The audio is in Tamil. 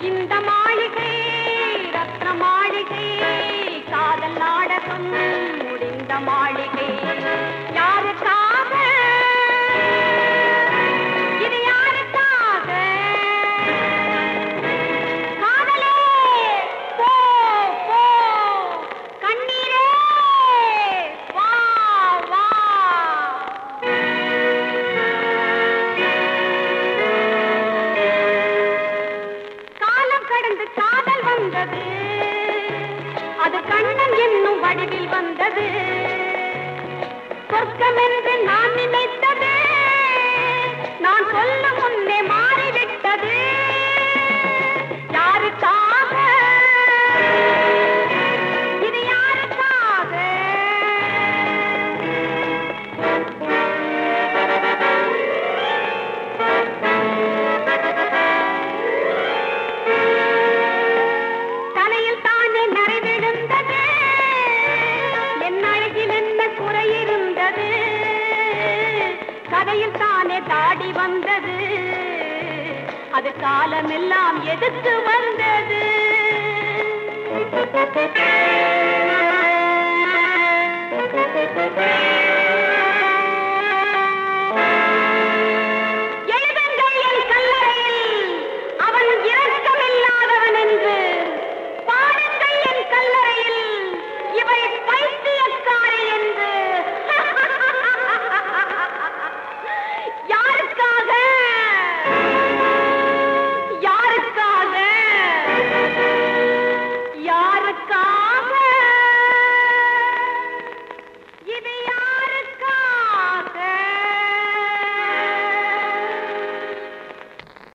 இந்த மாளிகை ரத்ன மாளிகை அது கண்ணன் என்னும் வடிவில் வந்தது. சொர்க்கம் என்று நான் நினைத்தது. நான் சொல்ல முன்னே கதையில் தானே தாடி வந்தது. அது காலமெல்லாம் எதிர்த்து வந்தது.